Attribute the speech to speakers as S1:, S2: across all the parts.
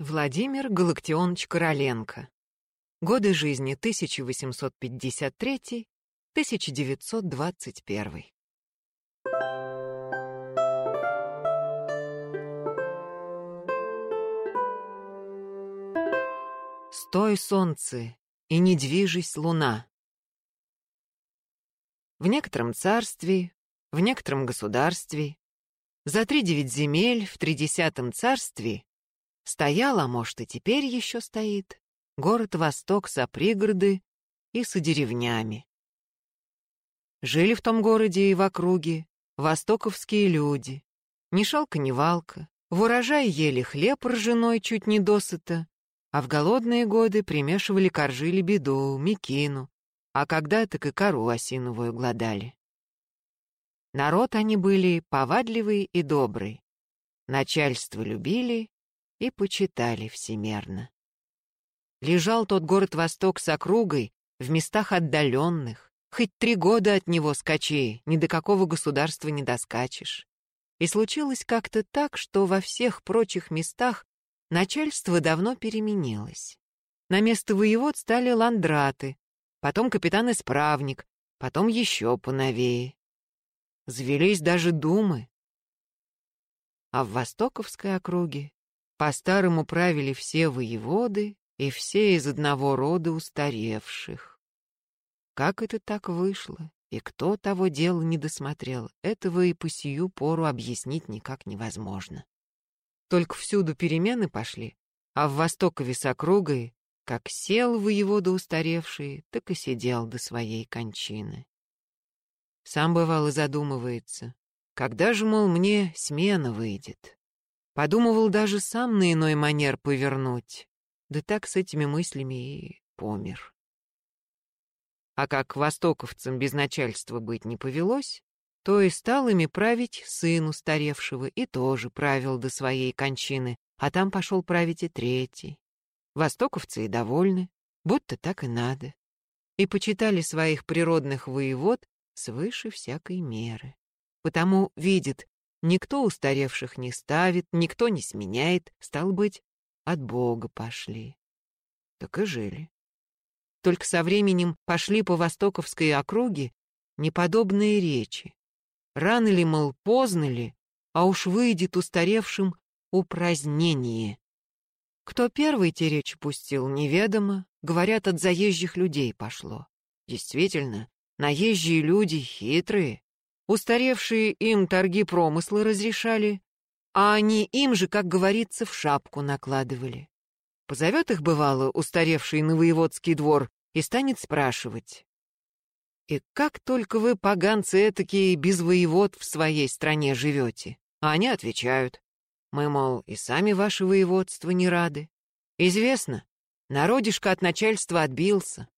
S1: Владимир Галактионович Короленко. Годы жизни 1853-1921. Стой, солнце, и не движись, луна. В некотором царстве, в некотором государстве, за три девять земель в тридесятом царстве стоял, а может и теперь еще стоит, город Восток со пригороды и со деревнями. Жили в том городе и в округе востоковские люди. Ни шалка, ни валка. В урожай ели хлеб ржаной чуть не досыта, а в голодные годы примешивали коржи лебеду, мекину, а когда так и кору осиновую гладали. Народ они были повадливый и добрый. Начальство любили и почитали всемерно. Лежал тот город Восток с округой в местах отдаленных, хоть три года от него скачи, ни до какого государства не доскачешь. И случилось как-то так, что во всех прочих местах начальство давно переменилось. На место воевод стали ландраты, потом капитан-исправник, потом еще поновее. Завелись даже думы. А в Востоковской округе по-старому правили все воеводы и все из одного рода устаревших. Как это так вышло, и кто того дела не досмотрел, этого и по сию пору объяснить никак невозможно. Только всюду перемены пошли, а в Востокове с округой, как сел воевода устаревший, так и сидел до своей кончины. Сам бывало задумывается, когда же, мол, мне смена выйдет. Подумывал даже сам на иной манер повернуть, да так с этими мыслями и помер. А как востоковцам без начальства быть не повелось, то и стал ими править сын устаревшего и тоже правил до своей кончины, а там пошел править и третий. Востоковцы и довольны, будто так и надо. И почитали своих природных воевод свыше всякой меры. Потому видит, никто устаревших не ставит, никто не сменяет, стал быть, от Бога пошли. Так и жили. Только со временем пошли по Востоковской округе неподобные речи, Рано ли, мол, поздно ли, а уж выйдет устаревшим упразднение. Кто первый те речи пустил, неведомо, говорят, от заезжих людей пошло. Действительно, наезжие люди хитрые. Устаревшие им торги промысла разрешали, а они им же, как говорится, в шапку накладывали. Позовет их, бывало, устаревший на воеводский двор и станет спрашивать, и как только вы, поганцы этакие, без воевод в своей стране живете? А они отвечают. Мы, мол, и сами ваше воеводство не рады. Известно, народишко от начальства отбился.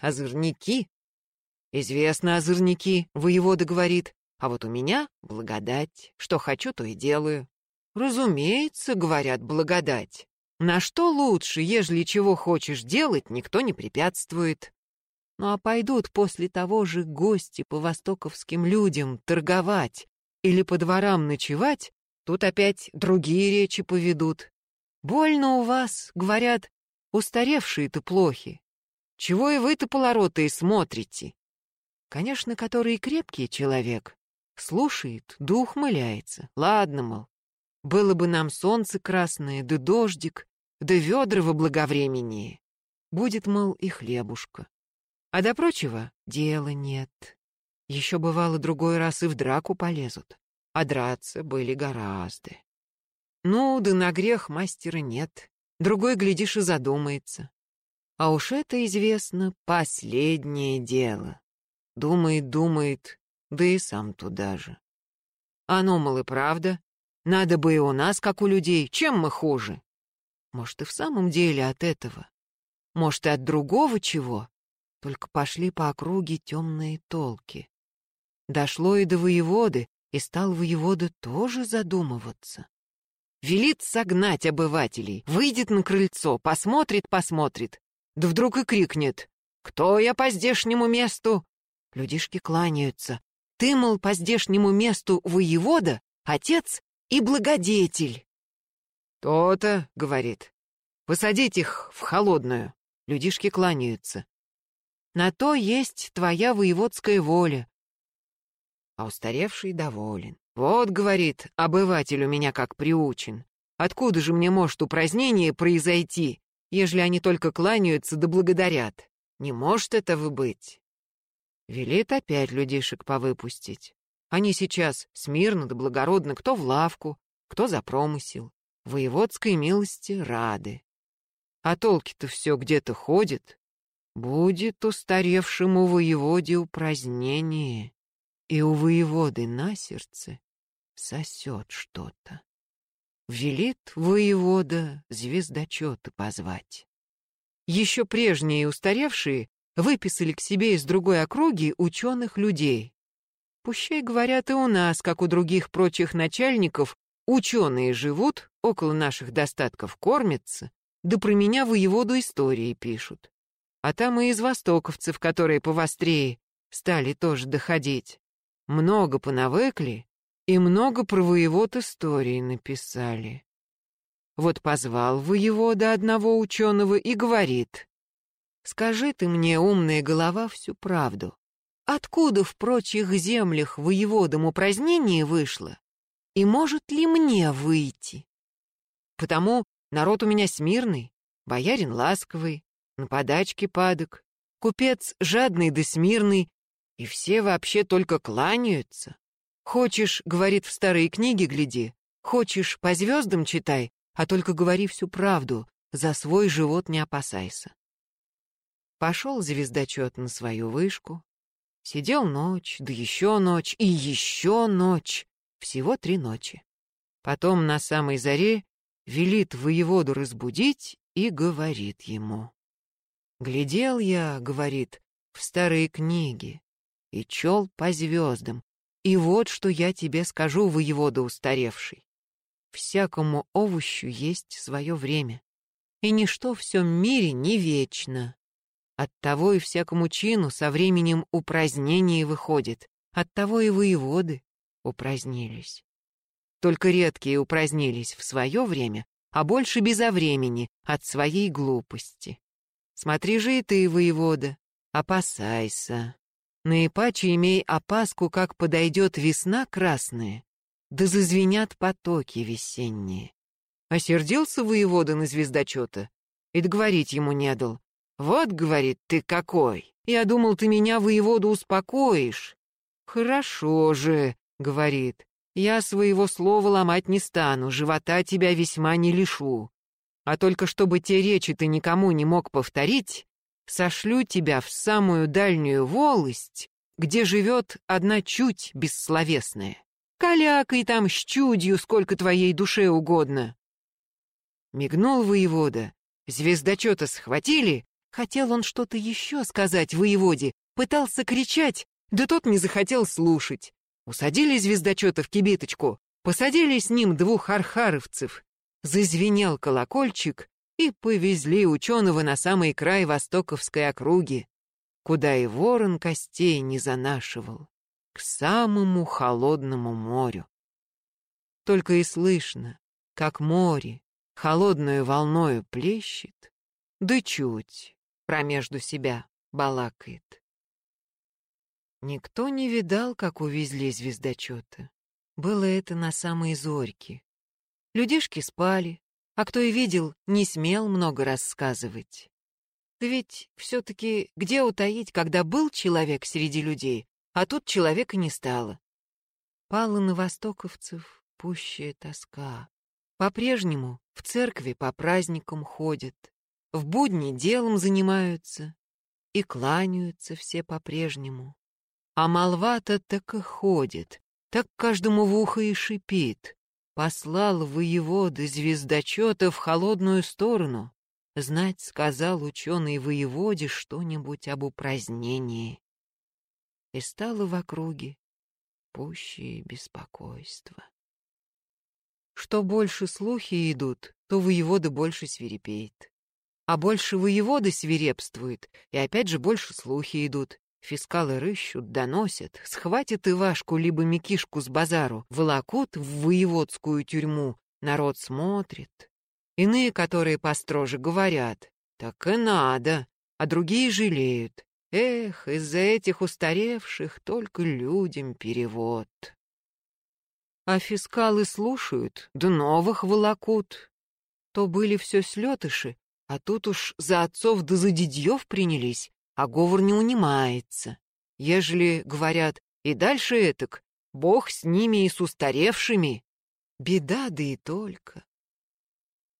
S1: Озорники? Известно, озорники, воевода говорит. А вот у меня благодать. Что хочу, то и делаю. Разумеется, говорят, благодать. На что лучше, ежели чего хочешь делать, никто не препятствует. Ну а пойдут после того же гости по востоковским людям торговать или по дворам ночевать, тут опять другие речи поведут. Больно у вас, говорят, устаревшие-то плохи. Чего и вы-то полоротые смотрите? Конечно, который крепкий человек, слушает, дух ухмыляется. Ладно, мол, было бы нам солнце красное, да дождик, да ведра во благовремении. Будет, мол, и хлебушка. А до прочего дела нет. Еще бывало другой раз и в драку полезут. А драться были гораздо. Ну, да на грех мастера нет. Другой, глядишь, и задумается. А уж это известно последнее дело. Думает, думает, да и сам туда же. Оно, мол, и правда. Надо бы и у нас, как у людей, чем мы хуже? Может, и в самом деле от этого. Может, и от другого чего? Только пошли по округе темные толки. Дошло и до воеводы, и стал воевода тоже задумываться. Велит согнать обывателей, выйдет на крыльцо, посмотрит-посмотрит, да вдруг и крикнет «Кто я по здешнему месту?» Людишки кланяются. «Ты, мол, по здешнему месту воевода, отец и благодетель». То-то, говорит. Посадить их в холодную. Людишки кланяются. На то есть твоя воеводская воля. А устаревший доволен. Вот, говорит, обыватель у меня как приучен. Откуда же мне может упразднение произойти, ежели они только кланяются да благодарят? Не может этого быть. Велит опять людишек повыпустить. Они сейчас смирно да благородно, кто в лавку, кто за промысел. Воеводской милости рады. А толки-то все где-то ходит. Будет устаревшему воеводе упразднение, и у воеводы на сердце сосет что-то. Велит воевода звездочета позвать. Еще прежние устаревшие выписали к себе из другой округи ученых людей. Пущай, говорят, и у нас, как у других прочих начальников, ученые живут, около наших достатков кормятся, да про меня воеводу истории пишут. А там и из востоковцев, которые повострее, стали тоже доходить. Много понавыкли и много про воевод истории написали. Вот позвал воевода одного ученого и говорит, «Скажи ты мне, умная голова, всю правду. Откуда в прочих землях воеводам упразднение вышло? И может ли мне выйти? Потому народ у меня смирный, боярин ласковый, на подачке падок, купец жадный да смирный, и все вообще только кланяются. Хочешь, говорит в старые книги, гляди, хочешь, по звездам читай, а только говори всю правду, за свой живот не опасайся. Пошел звездочет на свою вышку, сидел ночь, да еще ночь и еще ночь, всего три ночи. Потом на самой заре велит воеводу разбудить и говорит ему. «Глядел я, — говорит, — в старые книги и чел по звездам, и вот что я тебе скажу, воевода устаревший. Всякому овощу есть свое время, и ничто в всем мире не вечно. Оттого и всякому чину со временем упразднение выходит, оттого и воеводы упразднились. Только редкие упразднились в свое время, а больше безо времени от своей глупости. Смотри же и ты, воевода, опасайся. Наипаче имей опаску, как подойдет весна красная, да зазвенят потоки весенние. Осердился воевода на звездочета и договорить ему не дал. «Вот, — говорит, — ты какой! Я думал, ты меня, воеводу, успокоишь». «Хорошо же, — говорит, — я своего слова ломать не стану, живота тебя весьма не лишу. А только чтобы те речи ты никому не мог повторить, сошлю тебя в самую дальнюю волость, где живет одна чуть бессловесная. Калякай там с чудью, сколько твоей душе угодно. Мигнул воевода. Звездочета схватили. Хотел он что-то еще сказать воеводе. Пытался кричать, да тот не захотел слушать. Усадили звездочета в кибиточку. Посадили с ним двух архаровцев. Зазвенел колокольчик, и повезли ученого на самый край Востоковской округи, куда и ворон костей не занашивал к самому холодному морю. Только и слышно, как море холодную волною плещет, да чуть промежду себя балакает. Никто не видал, как увезли звездочета. Было это на самой зорьке. Людишки спали, а кто и видел, не смел много рассказывать. Да ведь все-таки где утаить, когда был человек среди людей, а тут человека не стало. Пала на востоковцев пущая тоска. По-прежнему в церкви по праздникам ходят, в будни делом занимаются и кланяются все по-прежнему. А молва-то так и ходит, так каждому в ухо и шипит. Послал воевода звездочета в холодную сторону. Знать сказал ученый воеводе что-нибудь об упразднении и стало в округе пущее беспокойство. Что больше слухи идут, то воевода больше свирепеет. А больше воеводы свирепствует, и опять же больше слухи идут. Фискалы рыщут, доносят, схватят Ивашку либо Микишку с базару, волокут в воеводскую тюрьму, Народ смотрит. Иные, которые построже, говорят, так и надо, а другие жалеют. Эх, из-за этих устаревших только людям перевод. А фискалы слушают, да новых волокут. То были все слетыши, а тут уж за отцов да за дядьев принялись, а говор не унимается. Ежели, говорят, и дальше этак, бог с ними и с устаревшими. Беда да и только.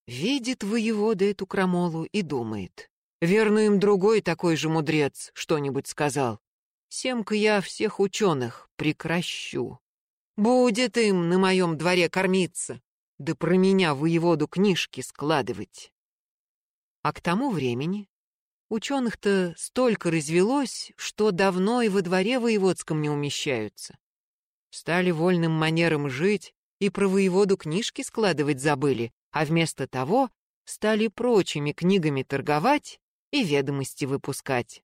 S1: Видит воевода эту крамолу и думает. Верно, им другой такой же мудрец что-нибудь сказал. Семка я всех ученых прекращу. Будет им на моем дворе кормиться, да про меня воеводу книжки складывать. А к тому времени ученых-то столько развелось, что давно и во дворе воеводском не умещаются. Стали вольным манером жить и про воеводу книжки складывать забыли, а вместо того стали прочими книгами торговать и ведомости выпускать.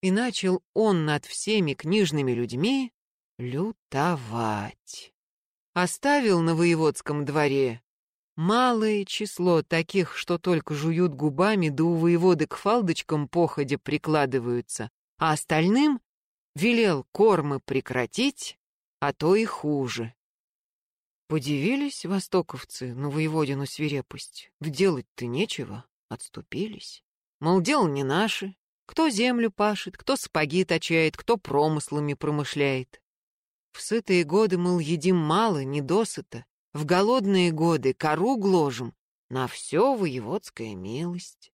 S1: И начал он над всеми книжными людьми лютовать. Оставил на воеводском дворе малое число таких, что только жуют губами, да у воеводы к фалдочкам походя прикладываются, а остальным велел кормы прекратить, а то и хуже. Подивились востоковцы на воеводину свирепость. Делать-то нечего, отступились. Мол, дело не наше. Кто землю пашет, кто сапоги точает, кто промыслами промышляет. В сытые годы, мол, едим мало, недосыто. В голодные годы кору гложем. На все воеводская милость.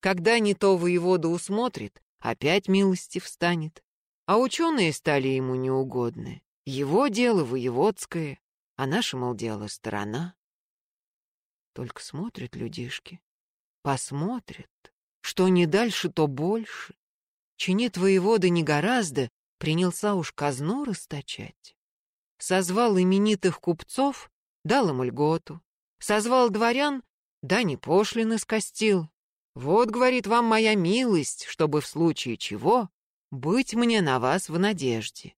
S1: Когда не то воевода усмотрит, опять милости встанет. А ученые стали ему неугодны. Его дело воеводское, а наше, мол, дело сторона. Только смотрят людишки, посмотрят, что не дальше, то больше. Чинит воевода не гораздо, принялся уж казну расточать. Созвал именитых купцов, дал им льготу. Созвал дворян, да не пошлины скостил. Вот, говорит вам моя милость, чтобы в случае чего быть мне на вас в надежде.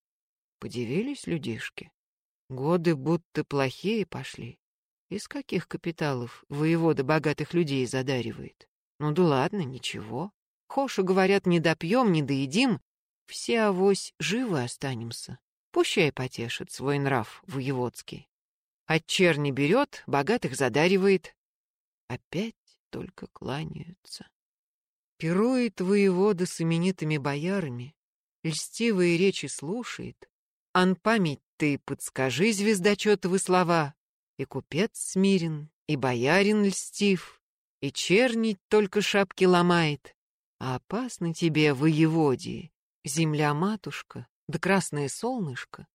S1: Подивились людишки. Годы будто плохие пошли. Из каких капиталов воевода богатых людей задаривает? Ну да ладно, ничего. Хоша, говорят, не допьем, не доедим, все авось живы останемся. Пущай потешит свой нрав воеводский. От черни берет, богатых задаривает. Опять только кланяются. Пирует воевода с именитыми боярами, льстивые речи слушает. Ан память ты подскажи звездочетовы слова, и купец смирен, и боярин льстив, и чернить только шапки ломает. А опасно тебе, воеводии, земля-матушка, да красное солнышко,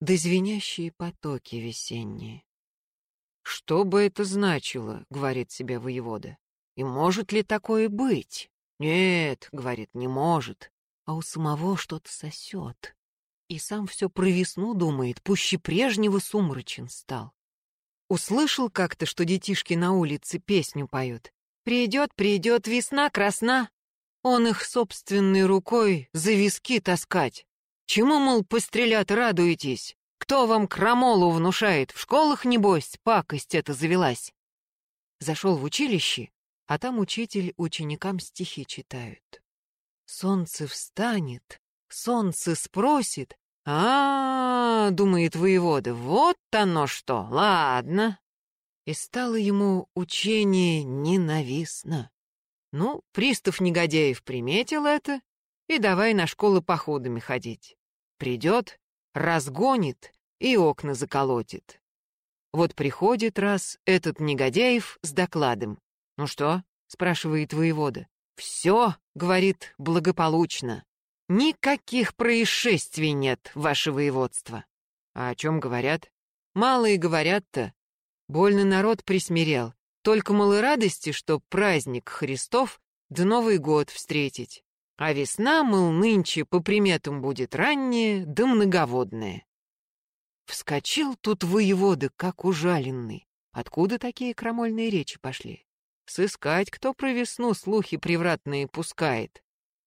S1: да звенящие потоки весенние. «Что бы это значило?» — говорит себе воевода. «И может ли такое быть?» «Нет», — говорит, — «не может». А у самого что-то сосет. И сам все про весну думает, пуще прежнего сумрачен стал. Услышал как-то, что детишки на улице песню поют. «Придет, придет весна красна». Он их собственной рукой за виски таскать. Чему, мол, пострелят радуетесь? Кто вам крамолу внушает? В школах, небось, пакость эта завелась. Зашел в училище, а там учитель ученикам стихи читают. Солнце встанет, солнце спросит. А, -а, -а думает воевода, вот оно что, ладно. И стало ему учение ненавистно. Ну, пристав негодяев приметил это и давай на школы походами ходить. Придет, разгонит и окна заколотит. Вот приходит раз этот негодяев с докладом. «Ну что?» — спрашивает воевода. «Все», — говорит, — «благополучно. Никаких происшествий нет, ваше воеводство». А о чем говорят? Мало и говорят-то. Больно народ присмирел. Только мало радости, что праздник Христов да Новый год встретить. А весна, мыл, нынче по приметам будет ранняя да многоводная. Вскочил тут воевода, как ужаленный. Откуда такие крамольные речи пошли? Сыскать, кто про весну слухи превратные пускает.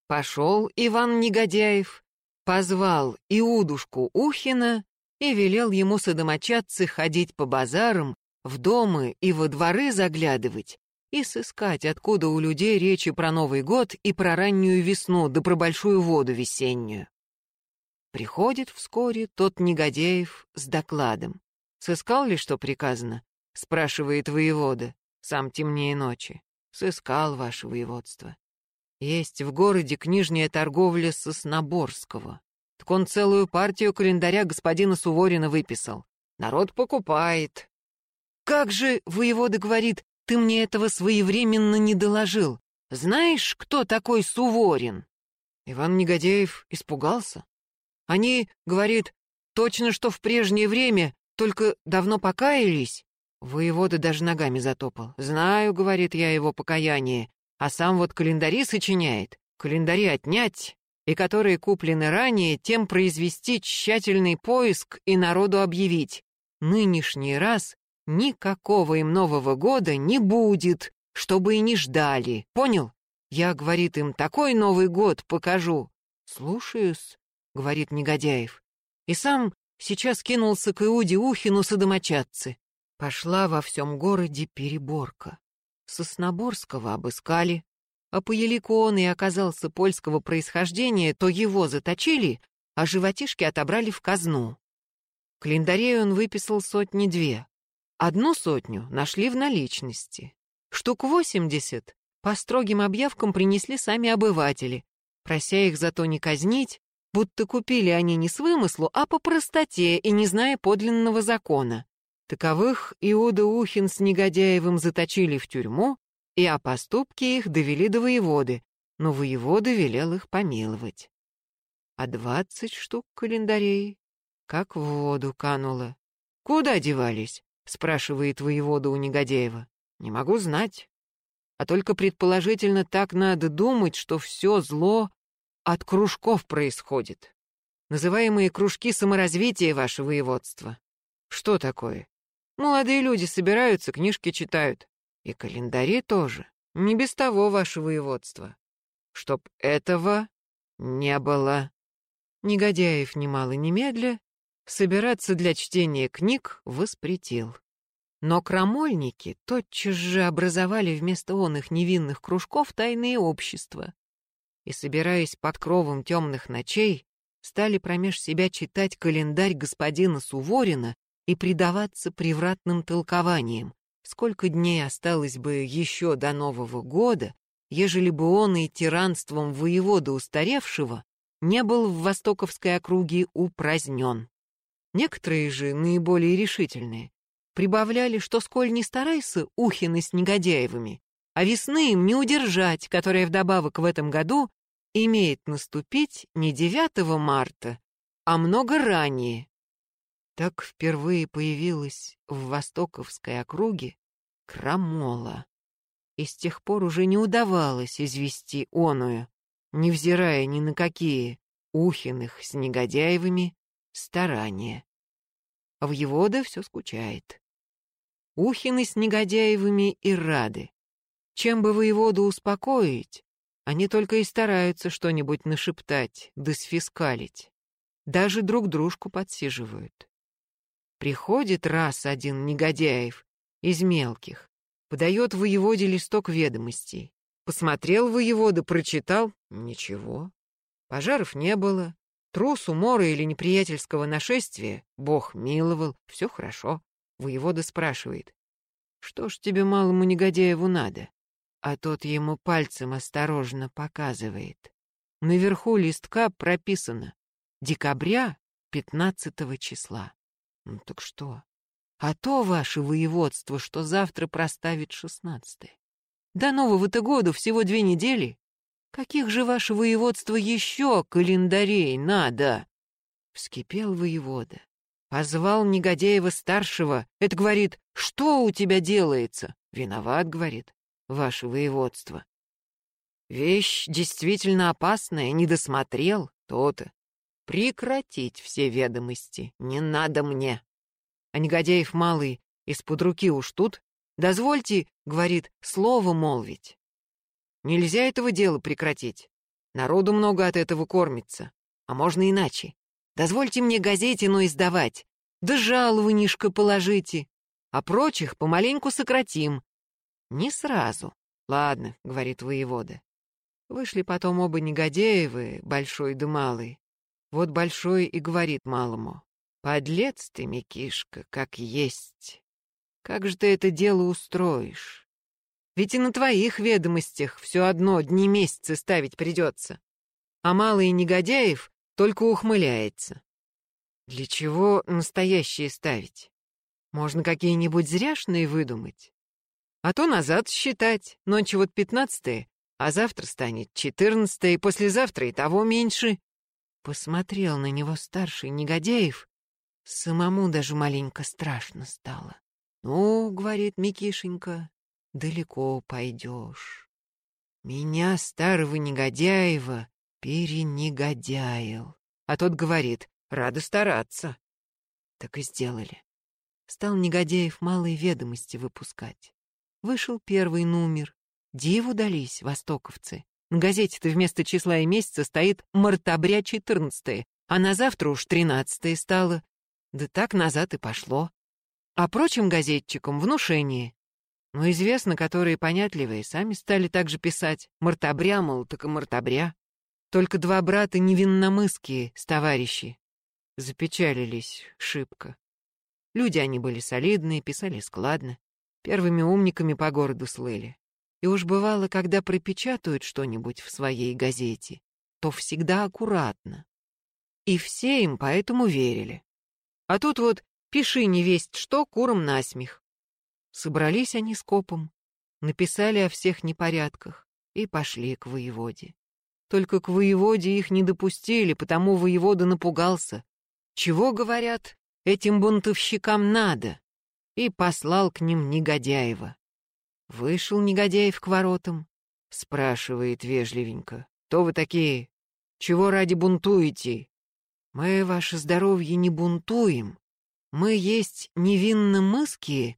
S1: Пошел Иван Негодяев, позвал Иудушку Ухина и велел ему содомочаться ходить по базарам в дома и во дворы заглядывать и сыскать, откуда у людей речи про Новый год и про раннюю весну, да про большую воду весеннюю. Приходит вскоре тот Негодяев с докладом. «Сыскал ли, что приказано?» — спрашивает воевода, сам темнее ночи. «Сыскал, ваше воеводство. Есть в городе книжная торговля Сосноборского. Так он целую партию календаря господина Суворина выписал. Народ покупает. Как же, воевода говорит, ты мне этого своевременно не доложил. Знаешь, кто такой Суворин? Иван Негодяев испугался. Они, говорит, точно что в прежнее время, только давно покаялись. Воевода даже ногами затопал. «Знаю, — говорит я, — его покаяние, а сам вот календари сочиняет. Календари отнять, и которые куплены ранее, тем произвести тщательный поиск и народу объявить. Нынешний раз никакого им Нового года не будет, чтобы и не ждали. Понял? Я, говорит им, такой Новый год покажу. Слушаюсь, говорит Негодяев. И сам сейчас кинулся к Иуде Ухину содомочадцы. Пошла во всем городе переборка. Сосноборского обыскали, а по елику он и оказался польского происхождения, то его заточили, а животишки отобрали в казну. Календарей он выписал сотни-две. Одну сотню нашли в наличности. Штук восемьдесят по строгим объявкам принесли сами обыватели, прося их зато не казнить, будто купили они не с вымыслу, а по простоте и не зная подлинного закона. Таковых Иуда Ухин с Негодяевым заточили в тюрьму, и о поступке их довели до воеводы, но воевода велел их помиловать. А двадцать штук календарей как в воду кануло. «Куда девались?» — спрашивает воевода у Негодяева. «Не могу знать. А только предположительно так надо думать, что все зло от кружков происходит. Называемые кружки саморазвития, ваше воеводство. Что такое? Молодые люди собираются, книжки читают. И календари тоже. Не без того, ваше воеводство. Чтоб этого не было. Негодяев немало немедля собираться для чтения книг воспретил. Но крамольники тотчас же образовали вместо он их невинных кружков тайные общества и, собираясь под кровом темных ночей, стали промеж себя читать календарь господина Суворина и предаваться превратным толкованиям, сколько дней осталось бы еще до Нового года, ежели бы он и тиранством воевода устаревшего не был в Востоковской округе упразднен. Некоторые же, наиболее решительные, прибавляли, что сколь не старайся Ухины с негодяевыми, а весны им не удержать, которая вдобавок в этом году имеет наступить не 9 марта, а много ранее, так впервые появилась в Востоковской округе крамола. И с тех пор уже не удавалось извести оную, невзирая ни на какие Ухиных с негодяевыми старания. А в Евода все скучает. Ухины с негодяевыми и рады. Чем бы воеводу успокоить, они только и стараются что-нибудь нашептать да сфискалить. Даже друг дружку подсиживают. Приходит раз один негодяев из мелких, подает воеводе листок ведомостей. Посмотрел воевода, прочитал — ничего. Пожаров не было, трус, умора или неприятельского нашествия Бог миловал, все хорошо. Воевода спрашивает, что ж тебе малому негодяеву надо? А тот ему пальцем осторожно показывает. Наверху листка прописано «Декабря 15 числа». Ну так что? А то ваше воеводство, что завтра проставит шестнадцатое. До Нового-то года всего две недели. Каких же ваше воеводство еще календарей надо? Вскипел воевода. Позвал Негодяева-старшего. Это, говорит, что у тебя делается? Виноват, говорит, ваше воеводство. Вещь действительно опасная, не досмотрел, то-то. Прекратить все ведомости не надо мне. А негодяев малый из-под руки уж тут. Дозвольте, говорит, слово молвить. Нельзя этого дела прекратить. Народу много от этого кормится. А можно иначе. Дозвольте мне газетину издавать. Да жалованишко положите. а прочих помаленьку сократим. Не сразу. Ладно, говорит воевода. Вышли потом оба негодяевы, большой да малый. Вот большой и говорит малому. Подлец ты, Микишка, как есть. Как же ты это дело устроишь? Ведь и на твоих ведомостях все одно дни месяцы ставить придется. А малый негодяев только ухмыляется. Для чего настоящие ставить? Можно какие-нибудь зряшные выдумать. А то назад считать. Ночью вот пятнадцатое, а завтра станет четырнадцатое, и послезавтра и того меньше. Посмотрел на него старший негодяев, самому даже маленько страшно стало. «Ну, — говорит Микишенька, — далеко пойдешь. Меня, старого негодяева, перенегодяил. А тот говорит, рада стараться. Так и сделали. Стал негодяев малые ведомости выпускать. Вышел первый номер. Диву дались востоковцы. На газете-то вместо числа и месяца стоит «Мартабря 14 а на завтра уж 13 стало. Да так назад и пошло. А прочим газетчикам внушение. Но известно, которые понятливые сами стали так же писать. Мартабря, мол, так и мартабря. Только два брата невинномысские с товарищи. Запечалились шибко. Люди они были солидные, писали складно. Первыми умниками по городу слыли. И уж бывало, когда пропечатают что-нибудь в своей газете, то всегда аккуратно. И все им поэтому верили. А тут вот пиши не весть что, куром насмех. Собрались они с копом, написали о всех непорядках и пошли к воеводе. Только к воеводе их не допустили, потому воевода напугался. Чего, говорят, этим бунтовщикам надо, и послал к ним Негодяева. Вышел Негодяев к воротам, спрашивает вежливенько, «Кто вы такие? Чего ради бунтуете?» «Мы, ваше здоровье, не бунтуем. Мы есть невинно мыские,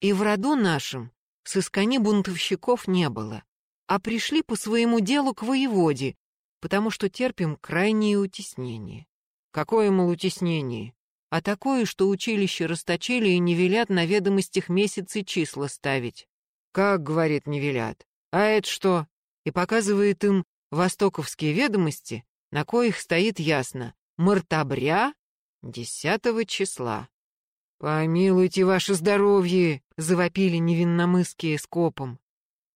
S1: и в роду нашем сыскани бунтовщиков не было, а пришли по своему делу к воеводе, потому что терпим крайнее утеснение». «Какое, мол, утеснение?» А такое, что училище расточили и не велят на ведомостях месяцы числа ставить. «Как, — говорит, — не велят? А это что?» И показывает им востоковские ведомости, на коих стоит ясно «Мартабря десятого числа». «Помилуйте ваше здоровье!» — завопили невинномысские скопом.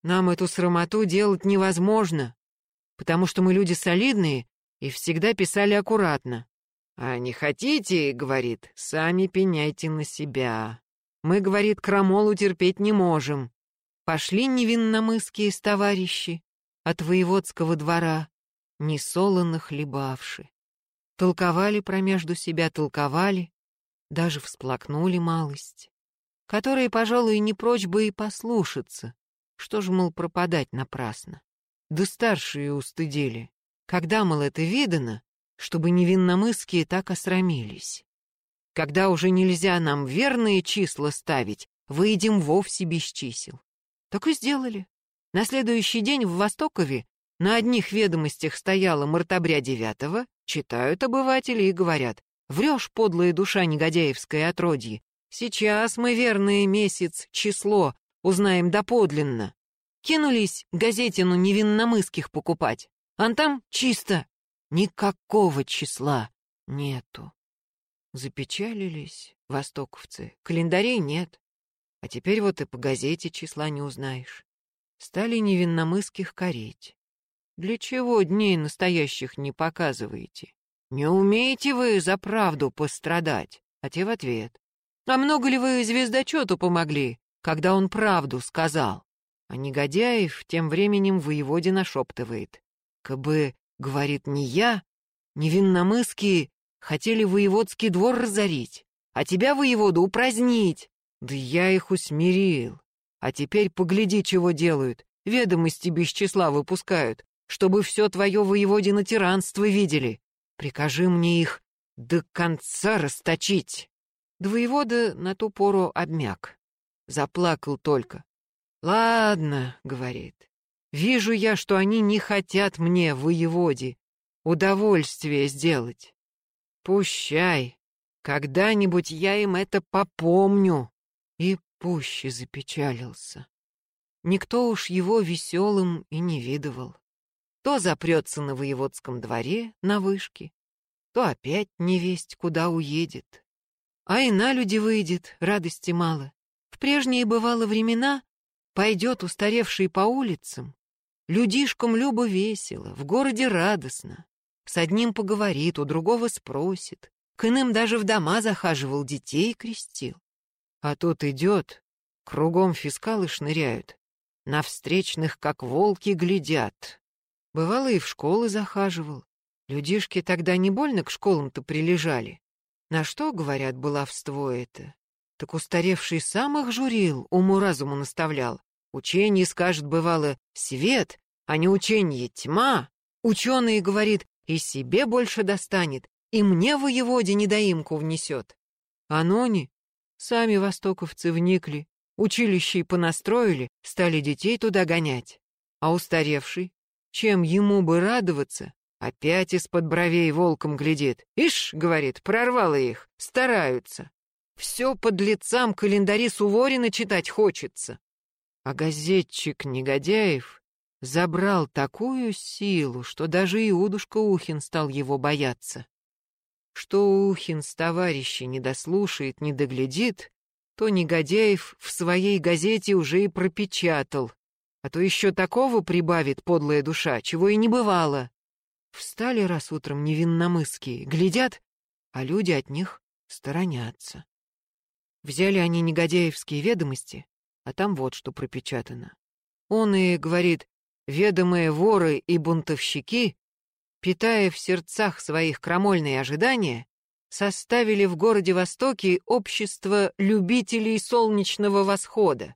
S1: «Нам эту срамоту делать невозможно, потому что мы люди солидные и всегда писали аккуратно. «А не хотите, — говорит, — сами пеняйте на себя. Мы, — говорит, — крамолу терпеть не можем. Пошли невинномысские товарищи от воеводского двора, несолоно хлебавши. Толковали про между себя, толковали, даже всплакнули малость, которые, пожалуй, не прочь бы и послушаться. Что ж, мол, пропадать напрасно? Да старшие устыдили. Когда, мол, это видано, чтобы невинномысские так осрамились. Когда уже нельзя нам верные числа ставить, выйдем вовсе без чисел. Так и сделали. На следующий день в Востокове на одних ведомостях стояло мартабря девятого, читают обыватели и говорят, «Врешь, подлая душа негодяевское отродье, сейчас мы верное месяц, число, узнаем доподлинно». Кинулись газетину невинномысских покупать, а там чисто, Никакого числа нету. Запечалились востоковцы. Календарей нет. А теперь вот и по газете числа не узнаешь. Стали невинномысских корить. Для чего дней настоящих не показываете? Не умеете вы за правду пострадать? А те в ответ. А много ли вы звездочету помогли, когда он правду сказал? А Негодяев тем временем воеводе нашептывает. Кабы Говорит, не я, невинномысские хотели воеводский двор разорить, а тебя, воеводу, упразднить. Да я их усмирил. А теперь погляди, чего делают. Ведомости без числа выпускают, чтобы все твое воеводино тиранство видели. Прикажи мне их до конца расточить. Да воевода на ту пору обмяк. Заплакал только. «Ладно», — говорит, Вижу я, что они не хотят мне, воеводе, удовольствие сделать. Пущай, когда-нибудь я им это попомню. и пуще запечалился. Никто уж его веселым и не видывал. То запрется на воеводском дворе, на вышке, то опять невесть куда уедет. А и на люди выйдет, радости мало. В прежние бывало времена пойдет устаревший по улицам, людишкам любо весело, в городе радостно. С одним поговорит, у другого спросит, к иным даже в дома захаживал, детей крестил. А тот идет, кругом фискалы шныряют, на встречных, как волки, глядят. Бывало, и в школы захаживал. Людишки тогда не больно к школам-то прилежали. На что, говорят, баловство это? Так устаревший сам их журил, уму-разуму наставлял. Учение, скажет, бывало, свет, а не учение тьма. Ученый, говорит, и себе больше достанет, и мне воеводе недоимку внесет. А нони, сами востоковцы вникли, училище понастроили, стали детей туда гонять. А устаревший, чем ему бы радоваться, опять из-под бровей волком глядит. «Ишь», — говорит, — прорвало их, стараются. Все под лицам календари Суворина читать хочется. А газетчик Негодяев забрал такую силу, что даже Иудушка Ухин стал его бояться. Что Ухин с товарищей не дослушает, не доглядит, то Негодяев в своей газете уже и пропечатал, а то еще такого прибавит подлая душа, чего и не бывало. Встали раз утром невинномысские, глядят, а люди от них сторонятся. Взяли они негодяевские ведомости, а там вот что пропечатано. Он и говорит, ведомые воры и бунтовщики питая в сердцах своих крамольные ожидания, составили в городе Востоке общество любителей солнечного восхода.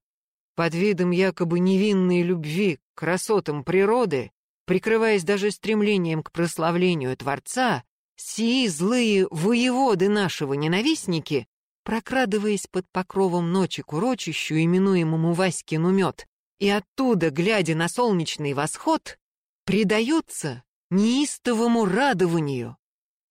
S1: Под видом якобы невинной любви к красотам природы, прикрываясь даже стремлением к прославлению Творца, сии злые воеводы нашего ненавистники, прокрадываясь под покровом ночи к урочищу, именуемому Васькину мед, и оттуда, глядя на солнечный восход, предаются неистовому радованию.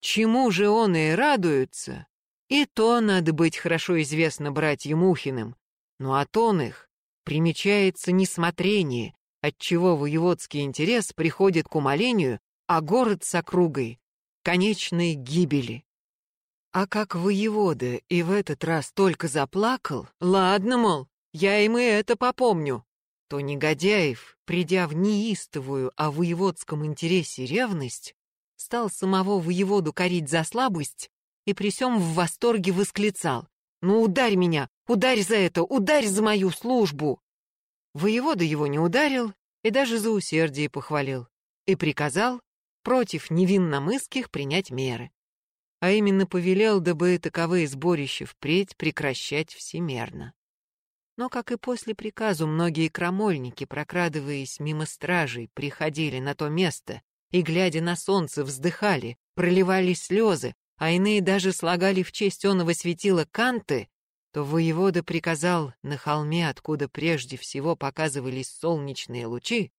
S1: Чему же он и радуется, и то надо быть хорошо известно братьям Мухиным, но от он их примечается несмотрение, отчего воеводский интерес приходит к умолению, а город с округой — конечной гибели. А как воевода и в этот раз только заплакал, ладно, мол, я им и это попомню, то Негодяев, придя в неистовую о воеводском интересе ревность, стал самого воеводу корить за слабость и при сём в восторге восклицал. «Ну ударь меня, ударь за это, ударь за мою службу!» Воевода его не ударил и даже за усердие похвалил и приказал против невинномысских принять меры. А именно повелел, дабы таковые сборища впредь прекращать всемерно. Но, как и после приказу, многие крамольники, прокрадываясь мимо стражей, приходили на то место и, глядя на солнце, вздыхали, проливали слезы, а иные даже слагали в честь оного светила канты, то воевода приказал на холме, откуда прежде всего показывались солнечные лучи,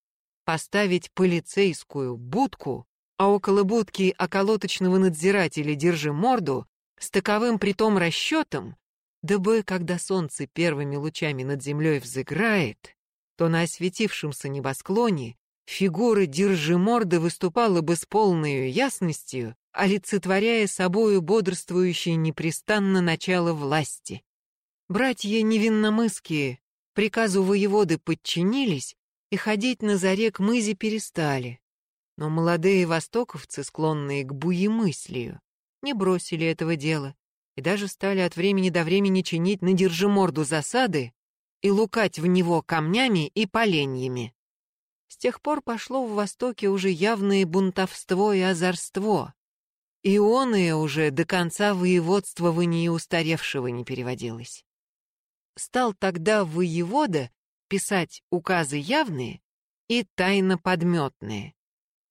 S1: поставить полицейскую будку, а около будки околоточного надзирателя держи морду с таковым притом расчетом, дабы, когда солнце первыми лучами над землей взыграет, то на осветившемся небосклоне фигура Держиморда выступала бы с полной ясностью, олицетворяя собою бодрствующее непрестанно начало власти. Братья невинномысские приказу воеводы подчинились и ходить на заре к мызе перестали. Но молодые востоковцы, склонные к буемыслию, не бросили этого дела и даже стали от времени до времени чинить на держиморду засады и лукать в него камнями и поленьями. С тех пор пошло в Востоке уже явное бунтовство и озорство, и оное уже до конца воеводствования устаревшего не переводилось. Стал тогда воевода писать указы явные и тайно подметные.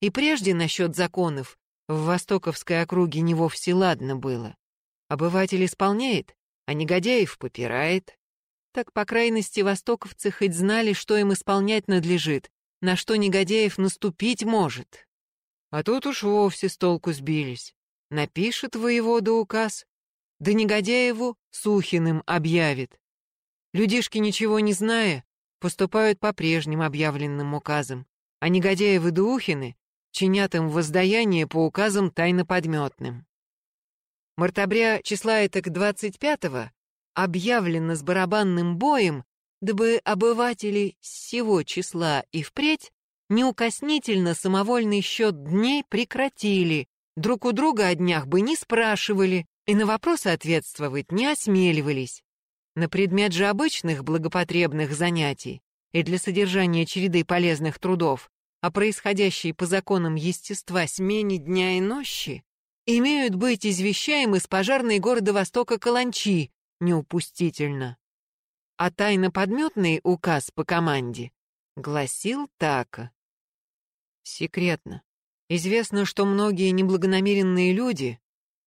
S1: И прежде насчет законов в Востоковской округе не вовсе ладно было. Обыватель исполняет, а негодяев попирает. Так, по крайности, востоковцы хоть знали, что им исполнять надлежит, на что негодяев наступить может. А тут уж вовсе с толку сбились. Напишет воевода указ, да негодяеву Сухиным объявит. Людишки, ничего не зная, поступают по прежним объявленным указам, а негодяи-выдуухины чинят им воздаяние по указам тайноподметным. Мартабря числа это к 25-го объявлено с барабанным боем, дабы обыватели сего числа и впредь неукоснительно самовольный счет дней прекратили, друг у друга о днях бы не спрашивали и на вопросы ответствовать не осмеливались. На предмет же обычных благопотребных занятий и для содержания череды полезных трудов, а происходящей по законам естества смене дня и ночи, имеют быть извещаемы с пожарной города Востока Каланчи неупустительно. А тайно-подметный указ по команде гласил так. Секретно. Известно, что многие неблагонамеренные люди,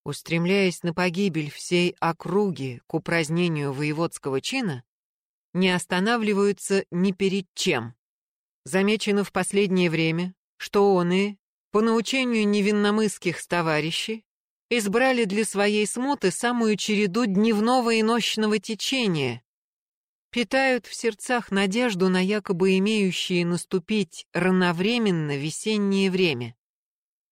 S1: устремляясь на погибель всей округи к упразднению воеводского чина, не останавливаются ни перед чем. Замечено в последнее время, что он и, по научению невинномысских товарищей, избрали для своей смуты самую череду дневного и ночного течения, питают в сердцах надежду на якобы имеющие наступить равновременно весеннее время.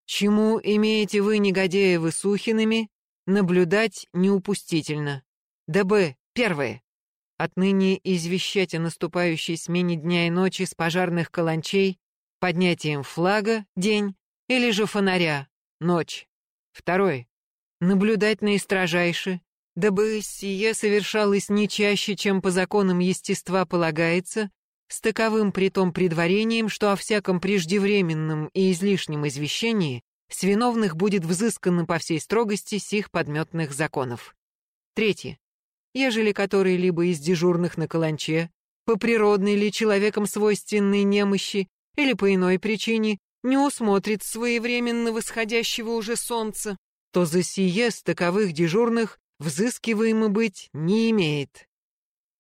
S1: Чему имеете вы, негодяевы Сухиными, наблюдать неупустительно, дабы, первое, отныне извещать о наступающей смене дня и ночи с пожарных каланчей поднятием флага, день, или же фонаря, ночь. Второе, наблюдать наистрожайше, дабы сие совершалось не чаще, чем по законам естества полагается, с таковым притом предварением, что о всяком преждевременном и излишнем извещении с виновных будет взыскано по всей строгости сих подметных законов. Третье. Ежели который-либо из дежурных на каланче, по природной ли человеком свойственной немощи или по иной причине, не усмотрит своевременно восходящего уже солнца, то за сие с таковых дежурных взыскиваемо быть не имеет.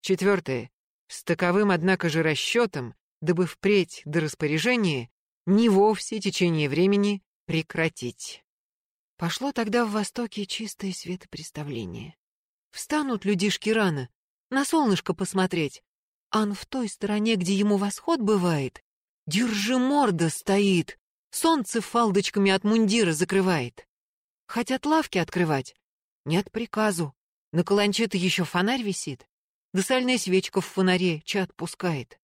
S1: Четвертое. С таковым, однако же, расчетом, дабы впредь до распоряжения не вовсе течение времени прекратить. Пошло тогда в Востоке чистое светопреставление. Встанут людишки рано, на солнышко посмотреть, ан в той стороне, где ему восход бывает, держи морда стоит, солнце фалдочками от мундира закрывает. Хотят лавки открывать, нет приказу. На каланче-то еще фонарь висит. Да сальная свечка в фонаре чат пускает.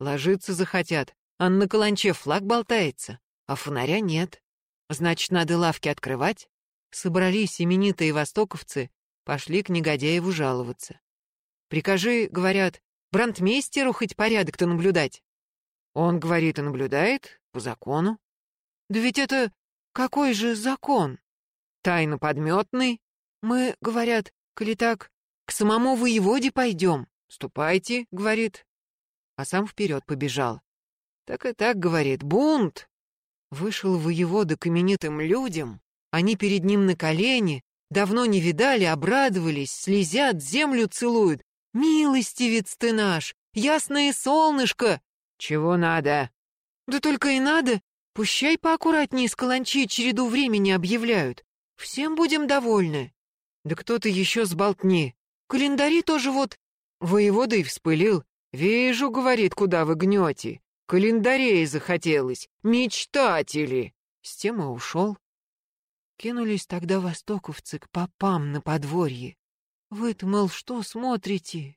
S1: Ложиться захотят, а на каланче флаг болтается, а фонаря нет. Значит, надо лавки открывать. Собрались именитые востоковцы, пошли к негодяеву жаловаться. Прикажи, говорят, брандмейстеру хоть порядок-то наблюдать. Он, говорит, и наблюдает по закону. Да ведь это какой же закон? Тайно подметный, мы, говорят, коли так, к самому воеводе пойдем. Ступайте, говорит. А сам вперед побежал. Так и так, говорит, бунт. Вышел воевода к именитым людям, они перед ним на колени, давно не видали, обрадовались, слезят, землю целуют. «Милостивец ты наш! Ясное солнышко!» «Чего надо?» «Да только и надо. Пущай поаккуратнее с каланчи череду времени объявляют. Всем будем довольны». Да кто-то еще сболтни. Календари тоже вот... Воевода и вспылил. «Вижу, — говорит, — куда вы гнете. Календарей захотелось. Мечтатели!» С тем и ушел. Кинулись тогда востоковцы к попам на подворье. Вы-то, мол, что смотрите?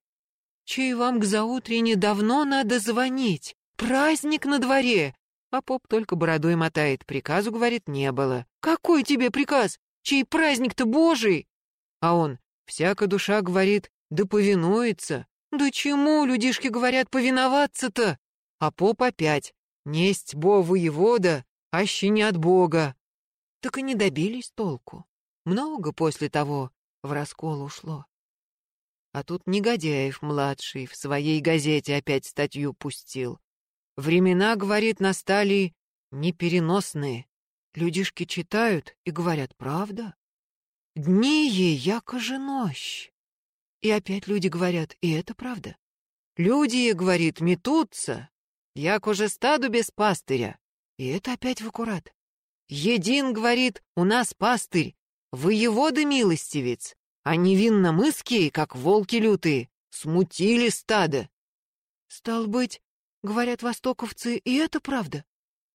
S1: Чей вам к заутрене давно надо звонить? Праздник на дворе! А поп только бородой мотает. Приказу, говорит, не было. Какой тебе приказ? Чей праздник-то божий? А он, всяка душа, говорит, да повинуется. Да чему, людишки говорят, повиноваться-то? А поп опять, несть бо воевода, аще не от бога. Так и не добились толку. Много после того в раскол ушло. А тут Негодяев-младший в своей газете опять статью пустил. Времена, говорит, настали непереносные. Людишки читают и говорят, правда? Дни ей, яко же нощь. И опять люди говорят, и это правда. Люди, говорит, метутся, як уже стаду без пастыря. И это опять в аккурат. Един, говорит, у нас пастырь, воевода милостивец, а невинномыские, как волки лютые, смутили стадо.
S2: Стал быть, говорят востоковцы, и это правда.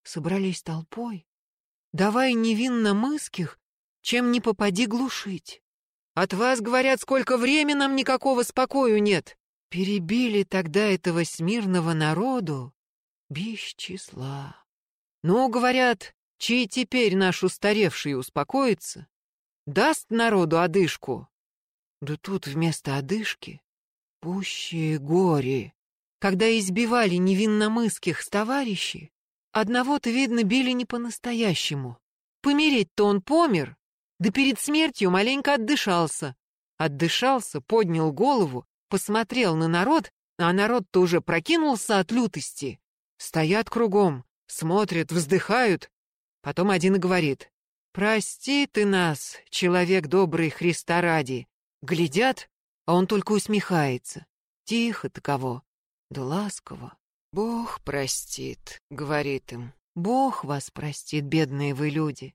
S2: Собрались толпой. Давай невинно мыских, чем не попади глушить.
S1: От вас, говорят, сколько времени нам никакого спокою нет.
S2: Перебили тогда этого смирного народу без числа.
S1: Ну, говорят, чей теперь наш устаревший успокоится, даст народу одышку.
S2: Да тут вместо одышки пущее горе. Когда избивали невинномысских с товарищей, одного-то, видно, били не по-настоящему. Помереть-то он помер, да перед смертью маленько отдышался. Отдышался, поднял голову, посмотрел на народ, а народ-то уже прокинулся от лютости. Стоят кругом, смотрят, вздыхают. Потом один говорит, «Прости ты нас, человек добрый Христа ради». Глядят, а он только усмехается. Тихо таково, да ласково. «Бог простит», — говорит им. «Бог вас простит, бедные вы люди.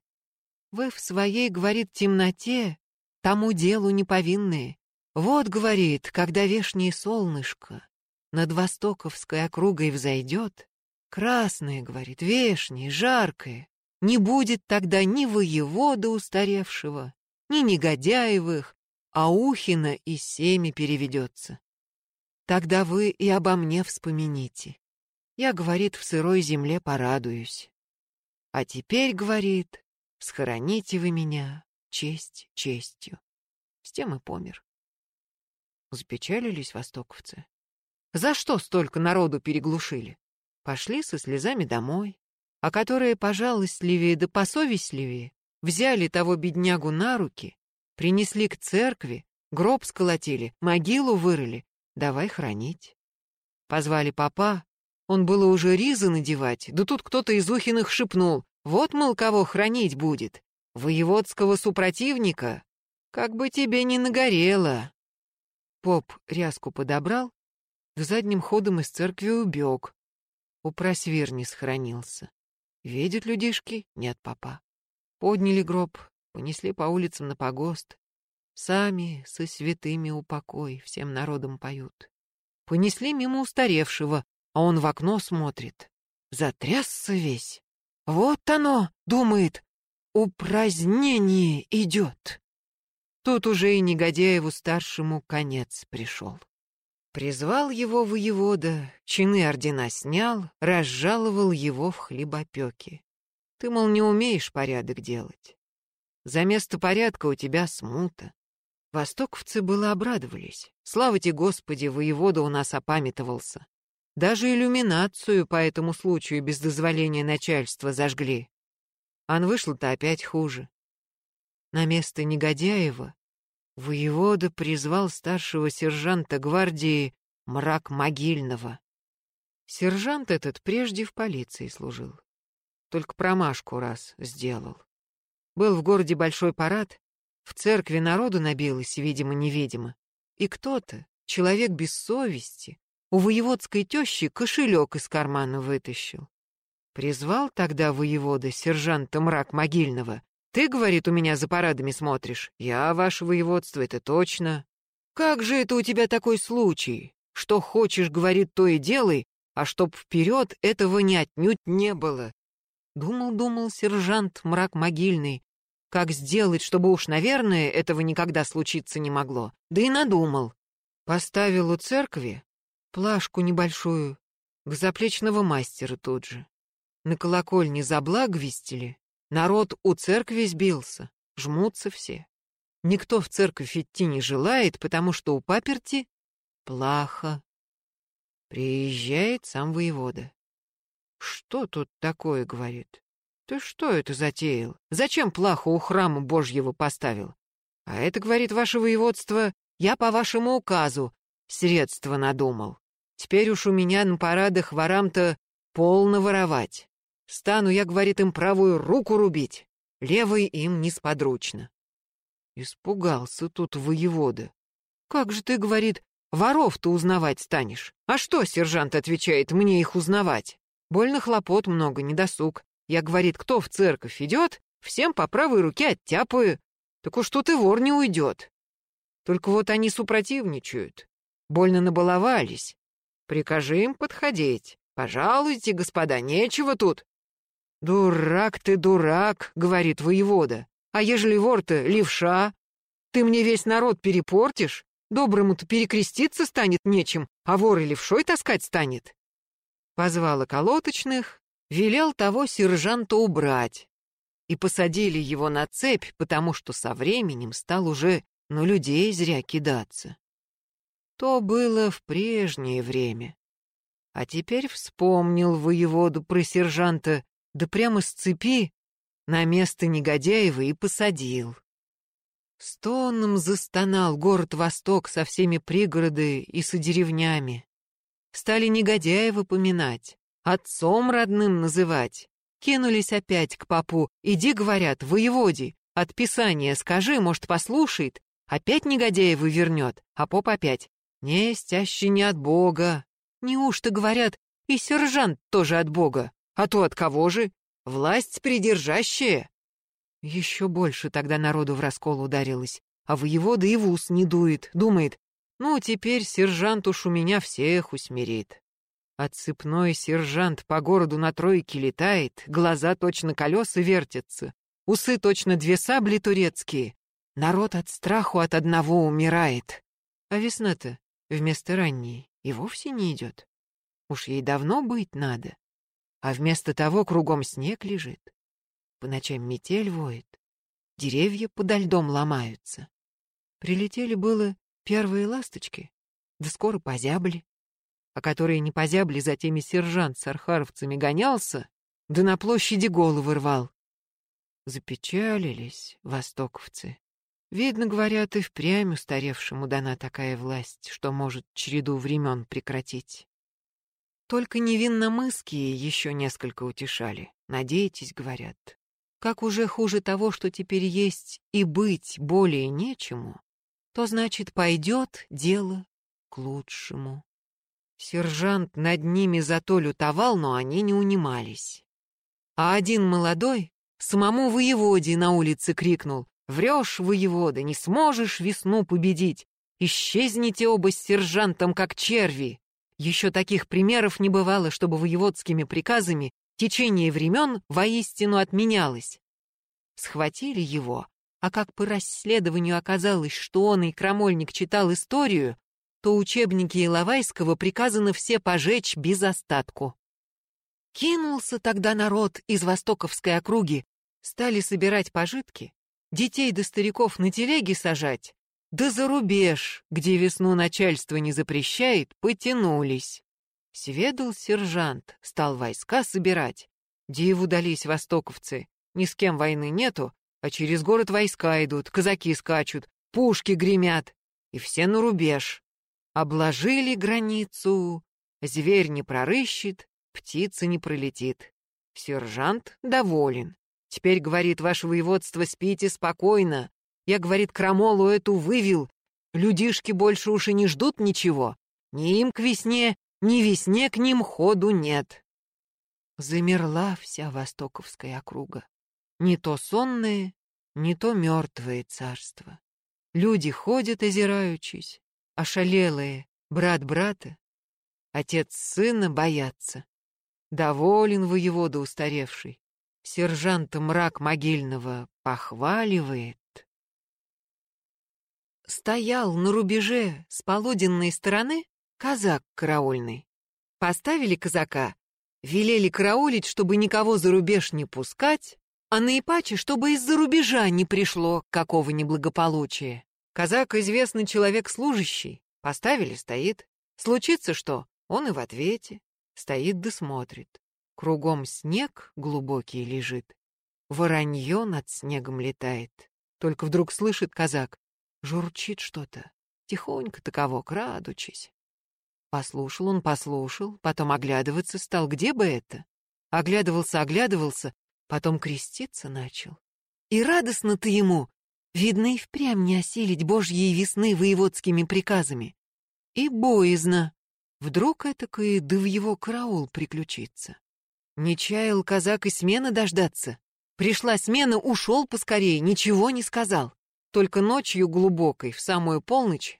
S2: Вы в своей, — говорит, — темноте, тому делу неповинные. Вот, — говорит, — когда вешнее солнышко над Востоковской округой взойдет, красное, — говорит, — вешнее, жаркое, не будет тогда ни воевода устаревшего, ни негодяевых, а Ухина и семи переведется. Тогда вы и обо мне вспомините. Я, говорит, в сырой земле порадуюсь. А теперь, говорит, схороните вы меня честь честью. С тем и помер. Запечалились востоковцы. За что столько народу переглушили? Пошли со слезами домой, а которые пожалостливее да посовестливее взяли того беднягу на руки, принесли к церкви, гроб сколотили, могилу вырыли, давай хранить. Позвали папа, он было уже ризы надевать, да тут кто-то из Ухиных шепнул, вот, мол, кого хранить будет, воеводского супротивника, как бы тебе не нагорело. Поп ряску подобрал, к задним ходом из церкви убег, у просверни схоронился. Видят людишки, нет папа. Подняли гроб, понесли по улицам на погост, Сами со святыми упокой всем народом поют. Понесли мимо устаревшего, а он в окно смотрит. Затрясся весь. Вот оно, думает, упразднение идет. Тут уже и негодяеву старшему конец пришел. Призвал его воевода, чины ордена снял, разжаловал его в хлебопеки. Ты, мол, не умеешь порядок делать. За место порядка у тебя смута. Востоковцы было обрадовались. Слава тебе, Господи, воевода у нас опамятовался. Даже иллюминацию по этому случаю без дозволения начальства зажгли. Ан вышло-то опять хуже. На место Негодяева воевода призвал старшего сержанта гвардии Мрак Могильного. Сержант этот прежде в полиции служил. Только промашку раз сделал. Был в городе большой парад, в церкви народу набилось, видимо-невидимо. И кто-то, человек без совести, у воеводской тещи кошелек из кармана вытащил. Призвал тогда воевода сержанта мрак могильного. «Ты, — говорит, — у меня за парадами смотришь. Я, ваше воеводство, это точно. Как же это у тебя такой случай? Что хочешь, — говорит, — то и делай, а чтоб вперед этого не отнюдь не было». Думал-думал сержант мрак могильный, как сделать, чтобы уж, наверное, этого никогда случиться не могло? Да и надумал. Поставил у церкви плашку небольшую, к заплечного мастера тут же. На колокольне заблаговестили, народ у церкви сбился, жмутся все. Никто в церковь идти не желает, потому что у паперти плаха. Приезжает сам воевода. «Что тут такое?» — говорит. «Ты что это затеял? Зачем плаху у храма Божьего поставил? А это, говорит ваше воеводство, я по вашему указу средства надумал. Теперь уж у меня на парадах ворам-то полно воровать. Стану я, говорит, им правую руку рубить, левой им несподручно». Испугался тут воевода. «Как же ты, — говорит, — воров-то узнавать станешь? А что, — сержант отвечает, — мне их узнавать? Больно хлопот много, недосуг. Я, говорит, кто в церковь идет, всем по правой руке оттяпаю. Так уж тут и вор не уйдет. Только вот они супротивничают. больно набаловались. Прикажи им подходить. Пожалуйте, господа, нечего тут. Дурак ты, дурак, говорит воевода. А ежели вор-то левша? Ты мне весь народ перепортишь? Доброму-то перекреститься станет нечем, а вор и левшой таскать станет. Позвал колоточных, велел того сержанта убрать. И посадили его на цепь, потому что со временем стал уже на людей зря кидаться. То было в прежнее время. А теперь вспомнил воеводу про сержанта, да прямо с цепи на место Негодяева и посадил. Стоном застонал город Восток со всеми пригороды и со деревнями. Стали Негодяева поминать, отцом родным называть. Кинулись опять к попу. Иди, говорят, воеводе, от писания скажи, может, послушает. Опять Негодяева вернет, а поп опять. Не, стящий не от Бога. Неужто, говорят, и сержант тоже от Бога? А то от кого же? Власть придержащая. Еще больше тогда народу в раскол ударилось, а воевода и в ус не дует, думает, ну, теперь сержант уж у меня всех усмирит. А сержант по городу на тройке летает, глаза точно колеса вертятся, усы точно две сабли турецкие. Народ от страху от одного умирает. А весна-то вместо ранней и вовсе не идет. Уж ей давно быть надо а вместо того кругом снег лежит. По ночам метель воет, деревья подо льдом ломаются. Прилетели было первые ласточки, да скоро позябли. А которые не позябли, за теми сержант с архаровцами гонялся, да на площади головы рвал. Запечалились востоковцы. Видно, говорят, и впрямь устаревшему дана такая власть, что может череду времен прекратить. Только невинномысские еще несколько утешали. Надейтесь, говорят. Как уже хуже того, что теперь есть, и быть более нечему, то значит пойдет дело к лучшему. Сержант над ними зато лютовал, но они не унимались. А один молодой самому воеводе на улице крикнул «Врешь, воевода, не сможешь весну победить! Исчезните оба с сержантом, как черви!» Еще таких примеров не бывало, чтобы воеводскими приказами течение времен воистину отменялось. Схватили его, а как по расследованию оказалось, что он и Крамольник читал историю, то учебники Иловайского приказано все пожечь без остатку. Кинулся тогда народ из Востоковской округи, стали собирать пожитки, детей до стариков на телеги сажать, да за рубеж, где весну начальство не запрещает, потянулись. Сведал сержант, стал войска собирать. Диву дались востоковцы. Ни с кем войны нету, а через город войска идут, казаки скачут, пушки гремят. И все на рубеж. Обложили границу. Зверь не прорыщет, птица не пролетит. Сержант доволен. Теперь, говорит, ваше воеводство, спите спокойно. Я, говорит, крамолу эту вывел. Людишки больше уж и не ждут ничего. Ни им к весне, ни весне к ним ходу нет. Замерла вся Востоковская округа. Не то сонное, не то мертвое царство. Люди ходят, озираючись, ошалелые, брат брата, отец сына боятся. Доволен воевода устаревший, сержанта мрак могильного похваливает. Стоял на рубеже с полуденной стороны казак караульный. Поставили казака, велели караулить, чтобы никого за рубеж не пускать, а наипаче, чтобы из-за рубежа не пришло какого неблагополучия. Казак — известный человек служащий. Поставили, стоит. Случится что, он и в ответе. Стоит да смотрит. Кругом снег глубокий лежит. Воронье над снегом летает. Только вдруг слышит казак. Журчит что-то, тихонько таково, крадучись. Послушал он, послушал, потом оглядываться стал, где бы это? Оглядывался, оглядывался, потом креститься начал. И радостно-то ему, видно и впрямь не осилить божьей весны воеводскими приказами. И боязно, вдруг этакое да в его караул приключиться. Не чаял казак и смены дождаться. Пришла смена, ушел поскорее, ничего не сказал. Только ночью глубокой, в самую полночь,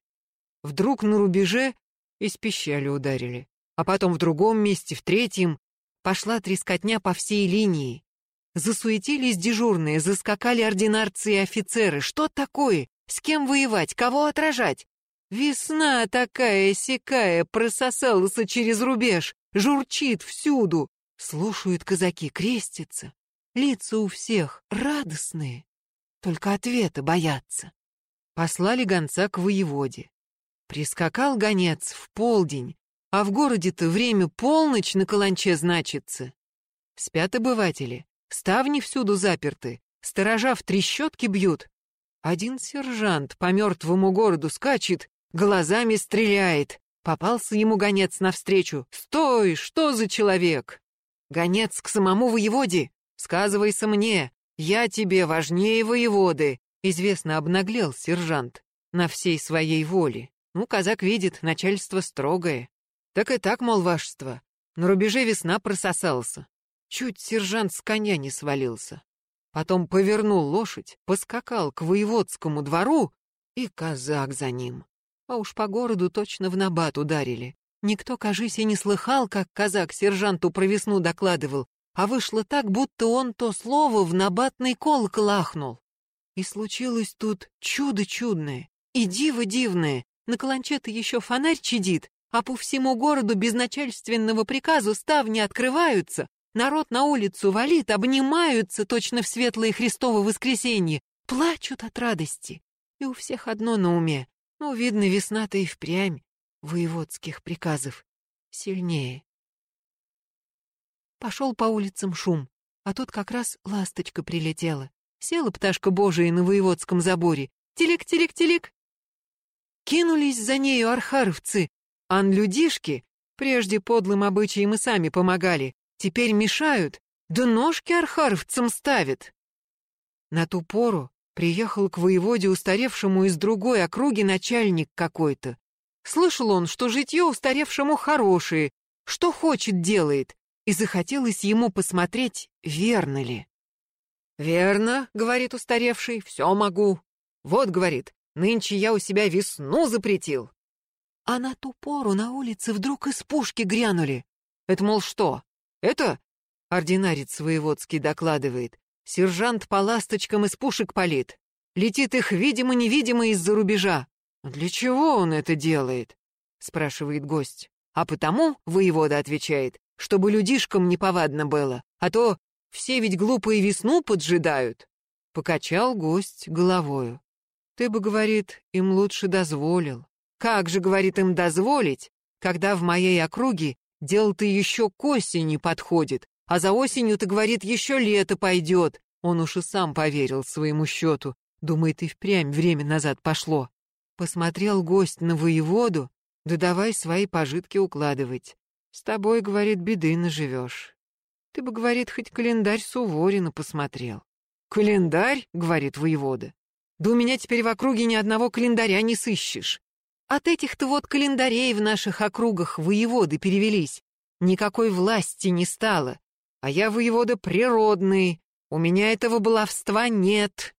S2: Вдруг на рубеже из пищали ударили, а потом в другом месте, в третьем, пошла трескотня по всей линии. Засуетились дежурные, заскакали ординарцы и офицеры. Что такое? С кем воевать? Кого отражать? Весна такая сякая прососалась через рубеж, журчит всюду. Слушают казаки, крестятся. Лица у всех радостные, только ответа боятся. Послали гонца к воеводе. Прискакал гонец в полдень, а в городе-то время полночь на каланче значится. Спят обыватели, ставни всюду заперты, сторожа в трещотки бьют. Один сержант по мертвому городу скачет, глазами стреляет. Попался ему гонец навстречу. «Стой! Что за человек?» Гонец к самому воеводе. Сказывайся мне, я тебе важнее воеводы. Известно обнаглел сержант на всей своей воле. Ну, казак видит, начальство строгое. Так и так, мол, вашество. На рубеже весна прососался. Чуть сержант с коня не свалился. Потом повернул лошадь, поскакал к воеводскому двору, и казак за ним. А уж по городу точно в набат ударили. Никто, кажись, и не слыхал, как казак сержанту про весну докладывал, а вышло так, будто он то слово в набатный колокол ахнул. И случилось тут чудо чудное и диво дивное. На каланче-то еще фонарь чадит, а по всему городу без начальственного приказа ставни открываются, народ на улицу валит, обнимаются точно в светлое Христово воскресенье, плачут от радости. И у всех одно на уме. Ну, видно, весна-то и впрямь воеводских приказов сильнее. Пошел по улицам шум, а тут как раз ласточка прилетела. Села пташка Божия на воеводском заборе. Телек-телек-телек. Кинулись за нею архаровцы, анлюдишки, прежде подлым обычаям и сами помогали, теперь мешают, да ножки архаровцам ставят. На ту пору приехал к воеводе устаревшему из другой округи начальник какой-то. Слышал он, что житье устаревшему хорошее, что хочет делает, и захотелось ему посмотреть, верно ли. «Верно», — говорит устаревший, — «все могу». «Вот», — говорит, — «нынче я у себя весну запретил». А на ту пору на улице вдруг из пушки грянули. Это, мол, что? Это, ординарец воеводский докладывает, сержант по ласточкам из пушек палит. Летит их видимо-невидимо из-за рубежа. «Для чего он это делает?» — спрашивает гость. «А потому, — воевода отвечает, — чтобы людишкам неповадно было, а то все ведь глупые весну поджидают». Покачал гость головою. «Ты бы, — говорит, — им лучше дозволил. Как же, — говорит, — им дозволить, когда в моей округе дело-то еще к осени подходит, а за осенью-то, говорит, еще лето пойдет». Он уж и сам поверил своему счету. Думает, и впрямь время назад пошло. Посмотрел гость на воеводу, да давай свои пожитки укладывать. С тобой, говорит, беды наживешь. Ты бы, говорит, хоть календарь Суворина посмотрел. Календарь, говорит воевода. Да у меня теперь в округе ни одного календаря не сыщешь. От этих-то вот календарей в наших округах воеводы перевелись. Никакой власти не стало. А я воевода природный, у меня этого баловства нет.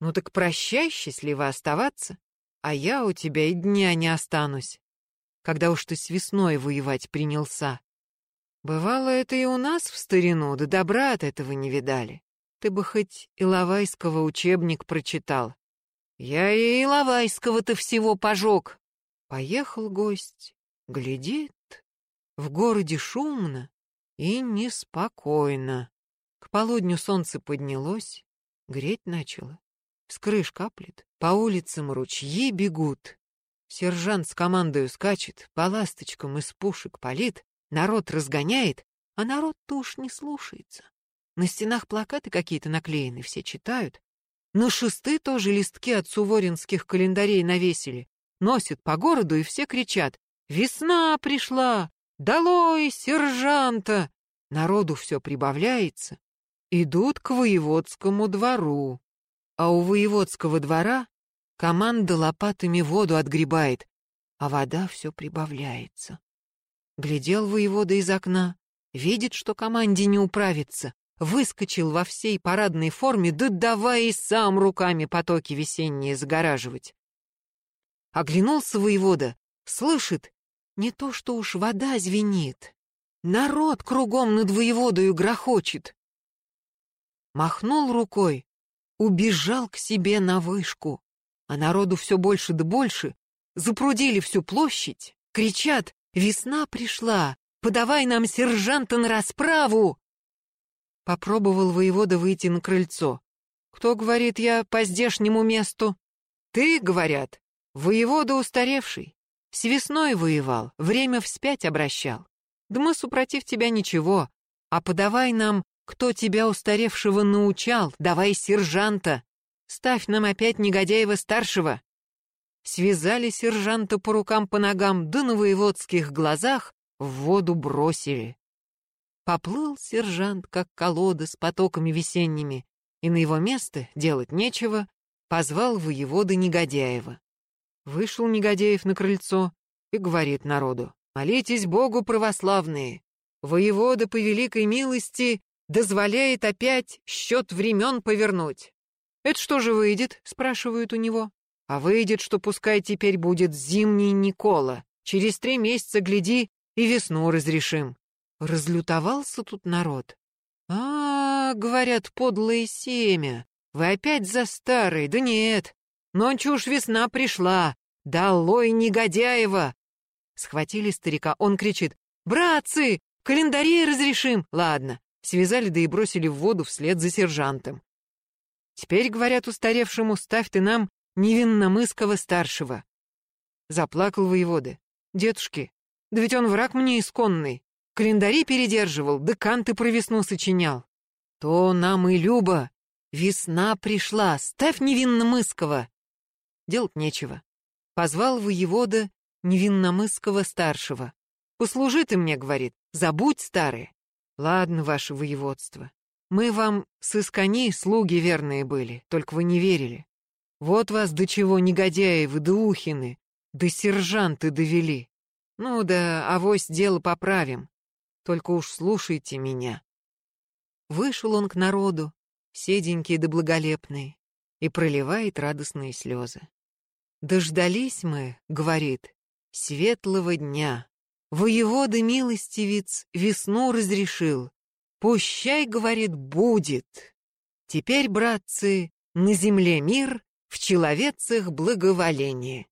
S2: Ну так прощай, счастливо оставаться а я у тебя и дня не останусь, когда уж ты с весной воевать принялся. Бывало это и у нас в старину, да добра от этого не видали. Ты бы хоть Иловайского учебник прочитал. Я и Иловайского-то всего пожег. Поехал гость, глядит, в городе шумно и неспокойно. К полудню солнце поднялось, греть начало. С крыш каплет, по улицам ручьи бегут. Сержант с командою скачет, по ласточкам из пушек палит, народ разгоняет, а народ-то уж не слушается. На стенах плакаты какие-то наклеены, все читают. На шесты тоже листки от суворинских календарей навесили. Носят по городу, и все кричат «Весна пришла! Долой сержанта!» Народу все прибавляется. Идут к воеводскому двору а у воеводского двора команда лопатами воду отгребает, а вода все прибавляется. Глядел воевода из окна, видит, что команде не управится, выскочил во всей парадной форме, да давай и сам руками потоки весенние загораживать. Оглянулся воевода, слышит, не то что уж вода звенит, народ кругом над воеводою грохочет. Махнул рукой, убежал к себе на вышку, а народу все больше да больше, запрудили всю площадь, кричат «Весна пришла! Подавай нам сержанта на расправу!» Попробовал воевода выйти на крыльцо. «Кто, говорит я, по здешнему месту?» «Ты, — говорят, — воевода устаревший. С весной воевал, время вспять обращал. Да мы, супротив тебя, ничего. А подавай нам, кто тебя устаревшего научал, давай сержанта. Ставь нам опять негодяева старшего». Связали сержанта по рукам, по ногам, да на воеводских глазах в воду бросили. Поплыл сержант, как колода с потоками весенними, и на его место делать нечего, позвал воевода Негодяева. Вышел Негодяев на крыльцо и говорит народу, «Молитесь Богу, православные! Воевода по великой милости дозволяет опять счет времен повернуть». «Это что же выйдет?» — спрашивают у него. «А выйдет, что пускай теперь будет зимний Никола. Через три месяца, гляди, и весну разрешим». Разлютовался тут народ. «А, — говорят, подлое семя, вы опять за старый, да нет. Ночью уж весна пришла, долой негодяева!» Схватили старика, он кричит, «Братцы, календари разрешим!» Ладно, связали да и бросили в воду вслед за сержантом. Теперь, говорят устаревшему, ставь ты нам невинномысского старшего. Заплакал воевода. Дедушки, да ведь он враг мне исконный. Календари передерживал, да канты про весну сочинял. То нам и Люба. Весна пришла, ставь невинномысского. Делать нечего. Позвал воевода невинномысского старшего. Послужи ты мне, говорит, забудь старое. Ладно, ваше воеводство. Мы вам сыскани слуги верные были, только вы не верили. Вот вас до чего негодяи вы да ухины, да сержанты довели. Ну да, авось дело поправим. Только уж слушайте меня. Вышел он к народу, седенький да благолепный, и проливает радостные слезы. «Дождались мы, — говорит, — светлого дня. Воевода милостивец весну разрешил. Пущай, — говорит, — будет. Теперь, братцы, на земле мир, в человецах благоволение».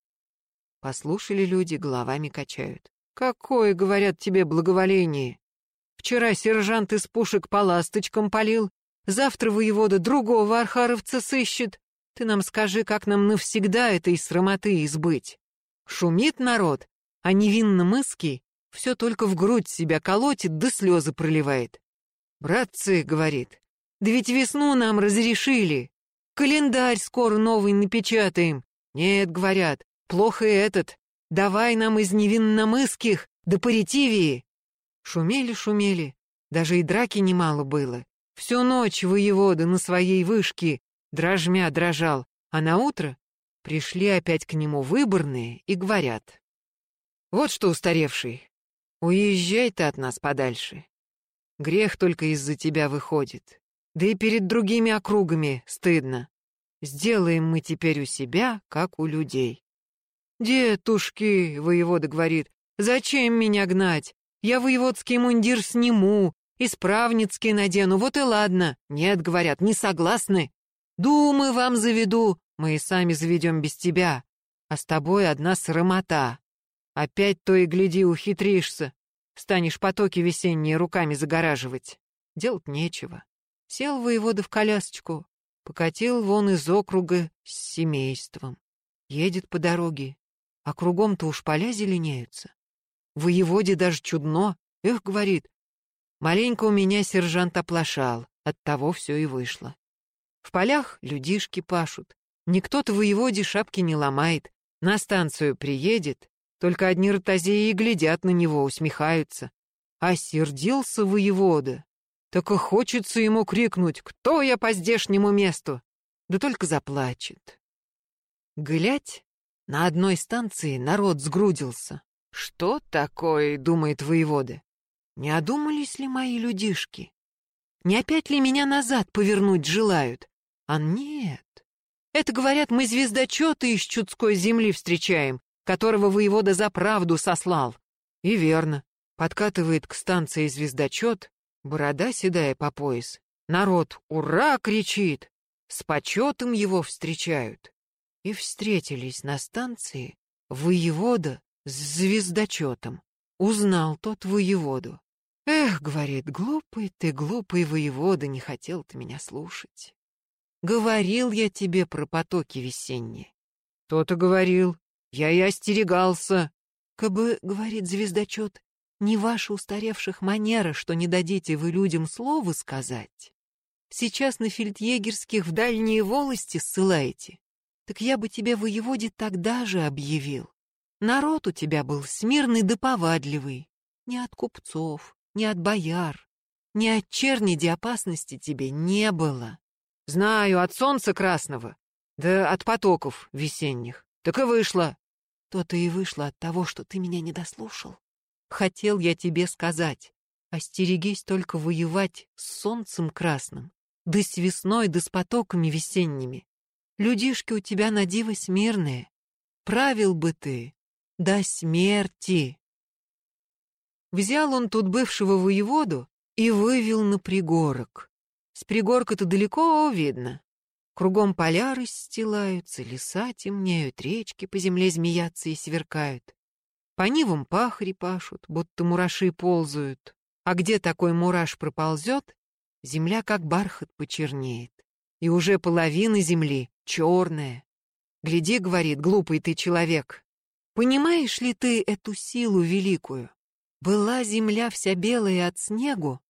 S2: Послушали люди, головами качают. «Какое, — говорят тебе, — благоволение? Вчера сержант из пушек по ласточкам полил, завтра воевода другого архаровца сыщет. Ты нам скажи, как нам навсегда этой срамоты избыть? Шумит народ, а невинно мыски все только в грудь себя колотит да слезы проливает. «Братцы», — говорит, — «да ведь весну нам разрешили. Календарь скоро новый напечатаем». «Нет», — говорят, — «плохо и этот. Давай нам из невинномысских, да паритивии». Шумели, шумели, даже и драки немало было. Всю ночь воевода на своей вышке дрожмя дрожал, а на утро пришли опять к нему выборные и говорят. «Вот что, устаревший, уезжай ты от нас подальше. Грех только из-за тебя выходит. Да и перед другими округами стыдно. Сделаем мы теперь у себя, как у людей». «Дедушки», — воевода говорит, — «зачем меня гнать? Я воеводский мундир сниму, исправницкий надену, вот и ладно. Нет, говорят, не согласны. Думы вам заведу, мы и сами заведем без тебя. А с тобой одна срамота. Опять то и гляди ухитришься. Станешь потоки весенние руками загораживать. Делать нечего. Сел воевода в колясочку, покатил вон из округа с семейством. Едет по дороге, а кругом-то уж поля зеленеются. Воеводе даже чудно. Эх, говорит, маленько у меня сержант оплошал, оттого все и вышло. В полях людишки пашут. Никто-то воеводе шапки не ломает. На станцию приедет, только одни ротозеи и глядят на него, усмехаются. А сердился воевода. Так и хочется ему крикнуть «Кто я по здешнему месту?» Да только заплачет. Глядь, на одной станции народ сгрудился. «Что такое?» — думает воевода. «Не одумались ли мои людишки? Не опять ли меня назад повернуть желают? А нет, Это, говорят, мы звездочета из Чудской земли встречаем, которого воевода за правду сослал. И верно. Подкатывает к станции звездочет, борода седая по пояс. Народ «Ура!» кричит, с почетом его встречают. И встретились на станции воевода с звездочетом. Узнал тот воеводу. «Эх, — говорит, — глупый ты, глупый воевода, не хотел ты меня слушать. Говорил я тебе про потоки весенние. То-то говорил, я и остерегался. Кабы, — говорит звездочет, — не ваша устаревших манера, что не дадите вы людям слова сказать. Сейчас на фельдъегерских в дальние волости ссылаете. Так я бы тебе воеводе тогда же объявил. Народ у тебя был смирный да повадливый. Не от купцов, не от бояр, не от черни опасности тебе не было. Знаю, от солнца красного, да от потоков весенних. Так и вышло. То-то и вышло от того, что ты меня не дослушал. Хотел я тебе сказать, остерегись только воевать с солнцем красным, да с весной, да с потоками весенними. Людишки у тебя на диво смирные. Правил бы ты до смерти. Взял он тут бывшего воеводу и вывел на пригорок. С пригорка-то далеко видно. Кругом поля расстилаются, леса темнеют, речки по земле змеятся и сверкают. По нивам пахари пашут, будто мураши ползают. А где такой мураш проползет, земля как бархат почернеет. И уже половина земли черная. Гляди, говорит, глупый ты человек, понимаешь ли ты эту силу великую? Была земля вся белая от снегу,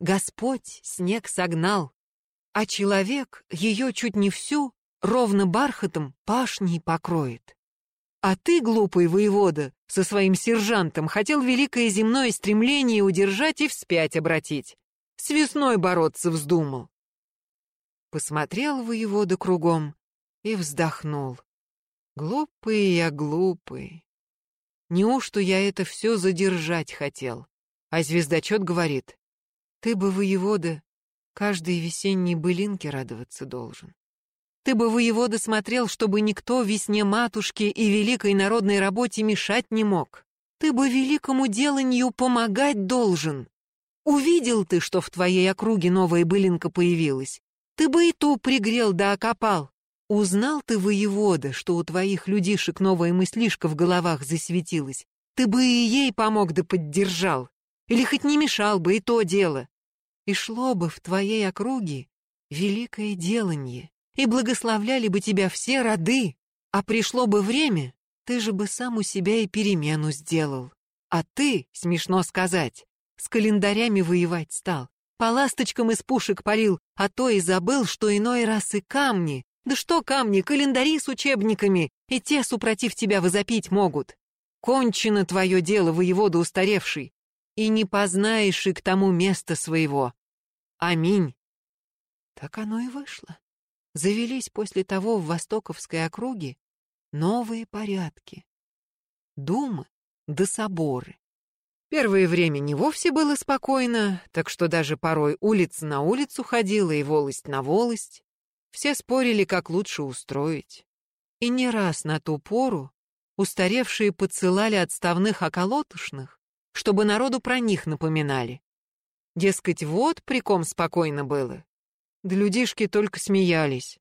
S2: Господь снег согнал, а человек ее чуть не всю ровно бархатом пашней покроет. А ты, глупый воевода, со своим сержантом хотел великое земное стремление удержать и вспять обратить. С весной бороться вздумал. Посмотрел воевода кругом и вздохнул. Глупый я глупый. Неужто я это все задержать хотел? А звездочет говорит, ты бы, воевода, каждой весенней былинке радоваться должен. Ты бы, воевода, смотрел, чтобы никто весне матушке и великой народной работе мешать не мог. Ты бы великому деланию помогать должен. Увидел ты, что в твоей округе новая былинка появилась. Ты бы и ту пригрел да окопал. Узнал ты, воевода, что у твоих людишек новая мыслишка в головах засветилась. Ты бы и ей помог да поддержал. Или хоть не мешал бы, и то дело и шло бы в твоей округе великое деланье, и благословляли бы тебя все роды, а пришло бы время, ты же бы сам у себя и перемену сделал. А ты, смешно сказать, с календарями воевать стал, по ласточкам из пушек полил, а то и забыл, что иной раз и камни. Да что камни, календари с учебниками, и те супротив тебя возопить могут. Кончено твое дело, воевода устаревший, и не познаешь и к тому места своего. Аминь. Так оно и вышло. Завелись после того в Востоковской округе новые порядки. Думы да соборы. Первое время не вовсе было спокойно, так что даже порой улица на улицу ходила и волость на волость. Все спорили, как лучше устроить. И не раз на ту пору устаревшие подсылали отставных околотушных, чтобы народу про них напоминали. Дескать, вот при ком спокойно было. Да людишки только смеялись.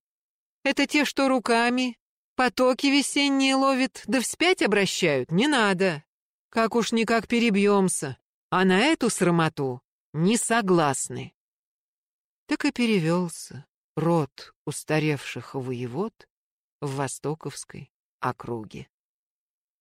S2: Это те, что руками, потоки весенние ловят, да вспять обращают, не надо. Как уж никак перебьемся, а на эту срамоту не согласны. Так и перевелся род устаревших воевод в Востоковской округе.